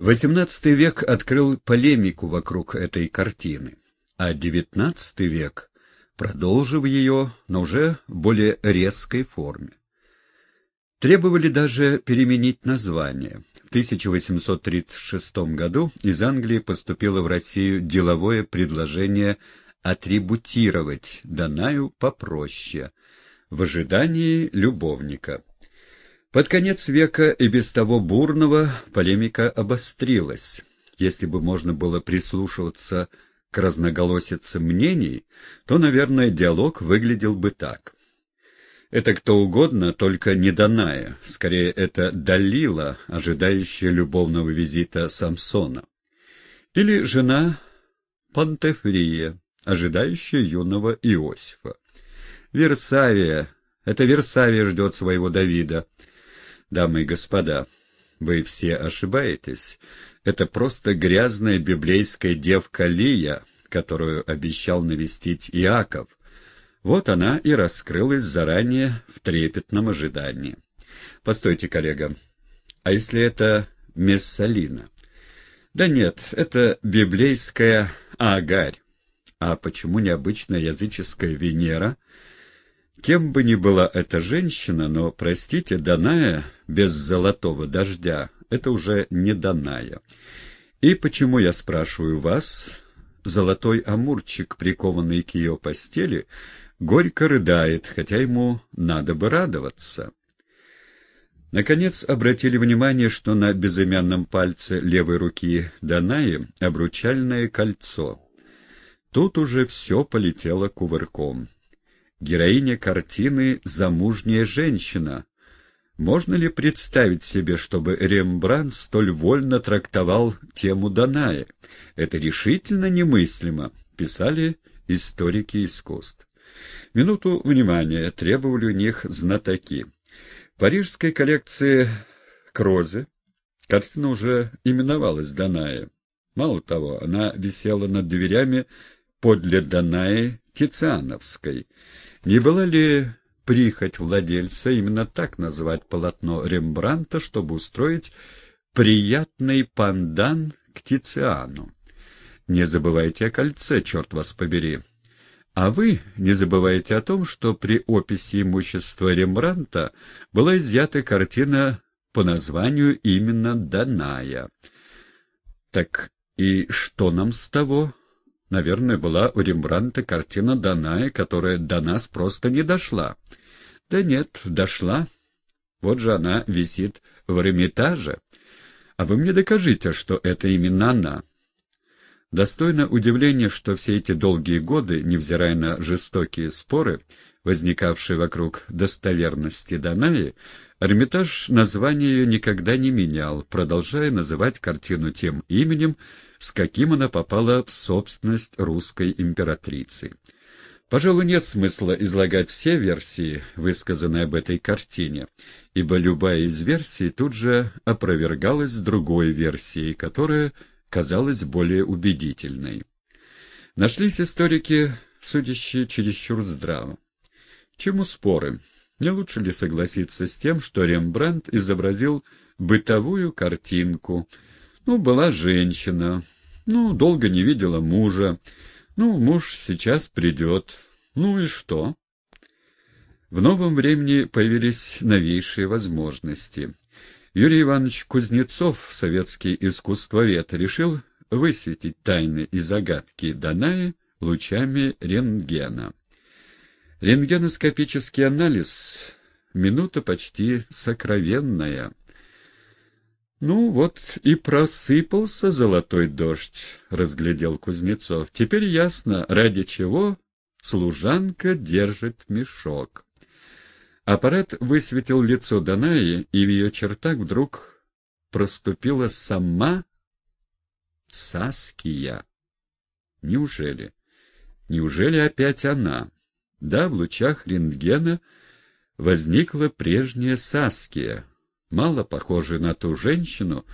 XVIII век открыл полемику вокруг этой картины, а XIX век продолжив ее, но уже в более резкой форме. Требовали даже переменить название. В 1836 году из Англии поступило в Россию деловое предложение атрибутировать Данаю попроще, в ожидании любовника. Под конец века и без того бурного полемика обострилась. Если бы можно было прислушиваться к разноголосице мнений, то, наверное, диалог выглядел бы так. Это кто угодно, только не Даная. Скорее, это Далила, ожидающая любовного визита Самсона. Или жена Пантефрия, ожидающая юного Иосифа. Версавия. Это Версавия ждет своего Давида. Дамы и господа, вы все ошибаетесь. Это просто грязная библейская девка Лия, которую обещал навестить Иаков. Вот она и раскрылась заранее в трепетном ожидании. Постойте, коллега, а если это Мессалина? Да нет, это библейская Агарь. А почему необычная языческая Венера — Кем бы ни была эта женщина, но, простите, Даная без золотого дождя — это уже не Даная. И почему, я спрашиваю вас, золотой амурчик, прикованный к ее постели, горько рыдает, хотя ему надо бы радоваться? Наконец обратили внимание, что на безымянном пальце левой руки Данаи обручальное кольцо. Тут уже все полетело кувырком. Героиня картины «Замужняя женщина». Можно ли представить себе, чтобы Рембрандт столь вольно трактовал тему Даная? Это решительно немыслимо, писали историки искусств. Минуту внимания требовали у них знатоки. В парижской коллекции Крозе картина уже именовалась Даная. Мало того, она висела над дверями подле Данаи Тициановской. Не была ли прихоть владельца именно так назвать полотно Рембранта, чтобы устроить приятный пандан к Тициану? Не забывайте о кольце, черт вас побери. А вы не забывайте о том, что при описи имущества Рембранта была изъята картина по названию именно «Даная». Так и что нам с того? Наверное, была у Рембранта картина Даная, которая до нас просто не дошла. Да нет, дошла. Вот же она висит в Эрмитаже. А вы мне докажите, что это именно она. Достойно удивления, что все эти долгие годы, невзирая на жестокие споры, возникавшие вокруг достоверности Данаи, Эрмитаж название ее никогда не менял, продолжая называть картину тем именем, с каким она попала в собственность русской императрицы. Пожалуй, нет смысла излагать все версии, высказанные об этой картине, ибо любая из версий тут же опровергалась другой версией, которая казалась более убедительной. Нашлись историки, судящие чересчур здраво. Чему споры? Не лучше ли согласиться с тем, что Рембрандт изобразил бытовую картинку — ну, была женщина. Ну, долго не видела мужа. Ну, муж сейчас придет. Ну и что? В новом времени появились новейшие возможности. Юрий Иванович Кузнецов, советский искусствовед, решил высветить тайны и загадки Данаи лучами рентгена. Рентгеноскопический анализ — минута почти сокровенная — «Ну вот и просыпался золотой дождь», — разглядел Кузнецов. «Теперь ясно, ради чего служанка держит мешок». Аппарат высветил лицо Данаи, и в ее чертах вдруг проступила сама Саския. Неужели? Неужели опять она? Да, в лучах рентгена возникла прежняя Саския, мало похожий на ту женщину,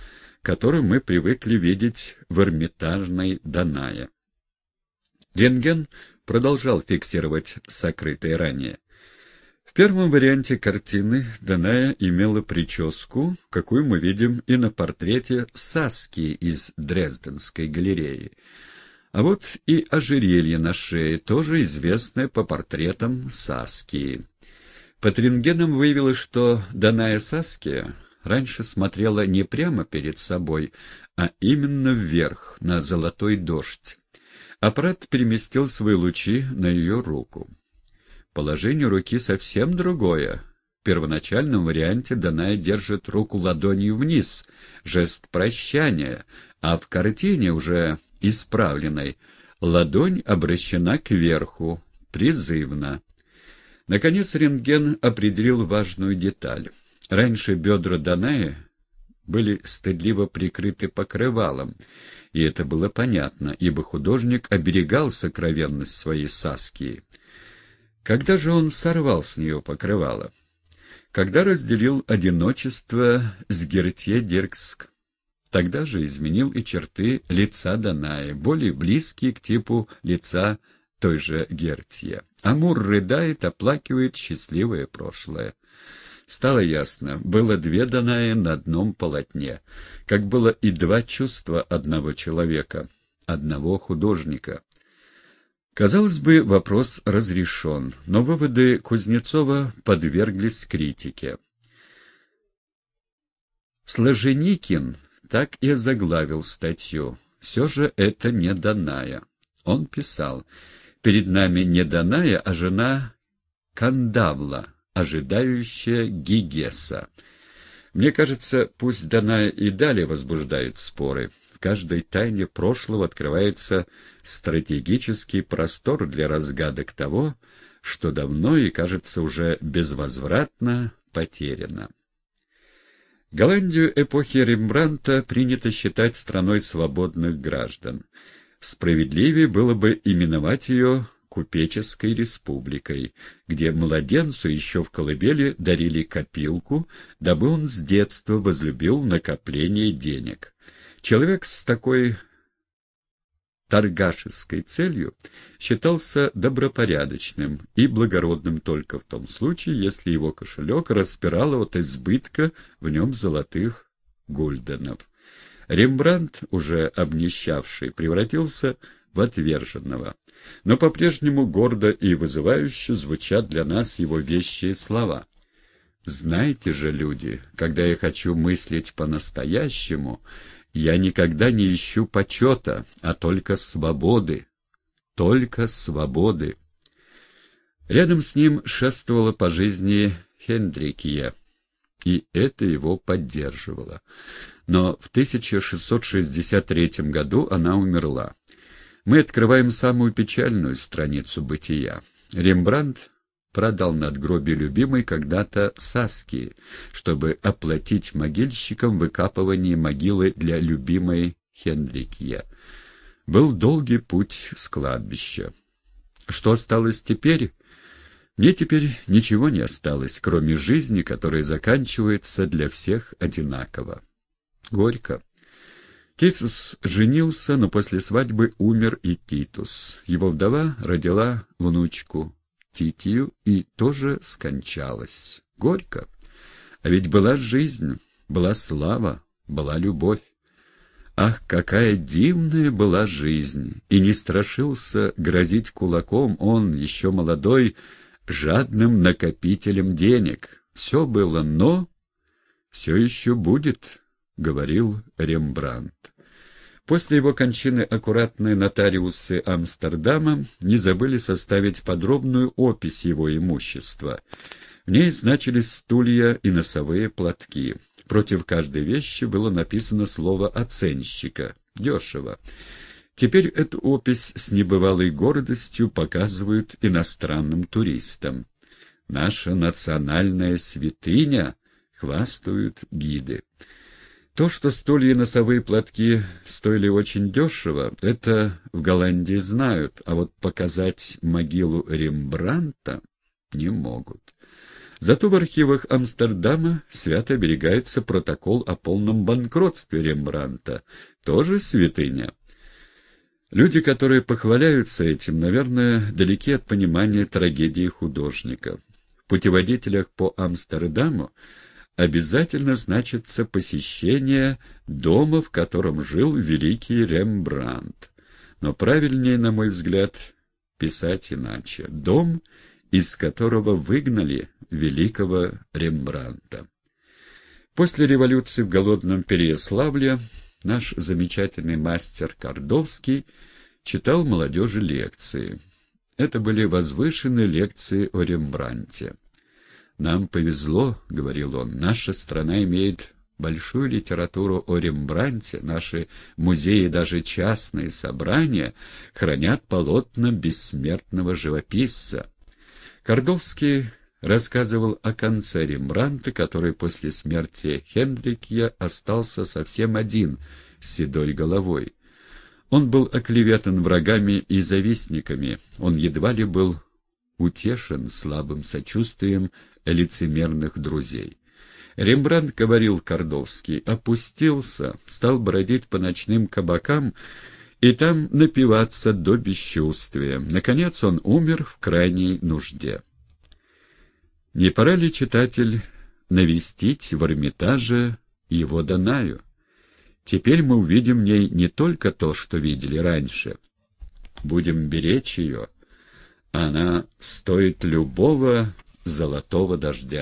которую мы привыкли видеть в Эрмитажной Данае. Рентген продолжал фиксировать сокрытое ранее. В первом варианте картины Даная имела прическу, какую мы видим и на портрете Саски из Дрезденской галереи. А вот и ожерелье на шее, тоже известное по портретам Саски. Под рентгеном выявилось, что Даная Саски раньше смотрела не прямо перед собой, а именно вверх, на золотой дождь. Аппарат переместил свои лучи на ее руку. Положение руки совсем другое. В первоначальном варианте Даная держит руку ладонью вниз, жест прощания, а в картине, уже исправленной, ладонь обращена кверху, призывно. Наконец рентген определил важную деталь. Раньше бедра Даная были стыдливо прикрыты покрывалом, и это было понятно, ибо художник оберегал сокровенность своей Саскии. Когда же он сорвал с нее покрывало? Когда разделил одиночество с Гертье Диркск. Тогда же изменил и черты лица Даная, более близкие к типу лица той же Гертье. Амур рыдает, оплакивает счастливое прошлое. Стало ясно, было две Даная на одном полотне, как было и два чувства одного человека, одного художника. Казалось бы, вопрос разрешен, но выводы Кузнецова подверглись критике. Сложеникин так и заглавил статью. Все же это не Даная. Он писал, «Перед нами не Даная, а жена Кандавла, ожидающая Гигеса». Мне кажется, пусть Даная и далее возбуждает споры, в каждой тайне прошлого открывается стратегический простор для разгадок того, что давно и, кажется, уже безвозвратно потеряно. Голландию эпохи Рембранта принято считать страной свободных граждан. Справедливее было бы именовать ее купеческой республикой, где младенцу еще в колыбели дарили копилку, дабы он с детства возлюбил накопление денег. Человек с такой торгашеской целью считался добропорядочным и благородным только в том случае, если его кошелек распирал от избытка в нем золотых гульденов. Рембрандт, уже обнищавший, превратился в отверженного. Но по-прежнему гордо и вызывающе звучат для нас его вещие слова. «Знаете же, люди, когда я хочу мыслить по-настоящему, я никогда не ищу почета, а только свободы. Только свободы. Рядом с ним шествовала по жизни Хендрикия, и это его поддерживало. Но в 1663 году она умерла. Мы открываем самую печальную страницу бытия. Рембрандт продал надгробие любимой когда-то Саски, чтобы оплатить могильщикам выкапывание могилы для любимой Хендрикья. Был долгий путь с кладбища. Что осталось теперь? Мне теперь ничего не осталось, кроме жизни, которая заканчивается для всех одинаково. Горько. Титус женился, но после свадьбы умер и Титус. Его вдова родила внучку, Титию и тоже скончалась. Горько. А ведь была жизнь, была слава, была любовь. Ах, какая дивная была жизнь! И не страшился грозить кулаком он, еще молодой, жадным накопителем денег. Все было, но все еще будет, — говорил Рембрандт. После его кончины аккуратные нотариусы Амстердама не забыли составить подробную опись его имущества. В ней значились стулья и носовые платки. Против каждой вещи было написано слово «оценщика» — «дешево». Теперь эту опись с небывалой гордостью показывают иностранным туристам. «Наша национальная святыня» — хвастают гиды. То, что стулья и носовые платки стоили очень дешево, это в Голландии знают, а вот показать могилу Рембранта не могут. Зато в архивах Амстердама свято оберегается протокол о полном банкротстве Рембранта, тоже святыня. Люди, которые похваляются этим, наверное, далеки от понимания трагедии художника. путеводителях по Амстердаму обязательно значится посещение дома, в котором жил великий Рембрандт. Но правильнее, на мой взгляд, писать иначе. Дом, из которого выгнали великого Рембрандта. После революции в голодном Переяславле наш замечательный мастер Кордовский читал молодежи лекции. Это были возвышенные лекции о Рембранте. «Нам повезло», — говорил он, — «наша страна имеет большую литературу о Рембранте, наши музеи, даже частные собрания, хранят полотна бессмертного живописца». Кордовский рассказывал о конце Рембранта, который после смерти Хендрикья остался совсем один, с седой головой. Он был оклеветан врагами и завистниками, он едва ли был утешен слабым сочувствием лицемерных друзей. Рембрандт, говорил Кордовский, опустился, стал бродить по ночным кабакам и там напиваться до бесчувствия. Наконец он умер в крайней нужде. Не пора ли, читатель, навестить в Эрмитаже его Данаю? Теперь мы увидим в ней не только то, что видели раньше. Будем беречь ее. Она стоит любого золотого дождя.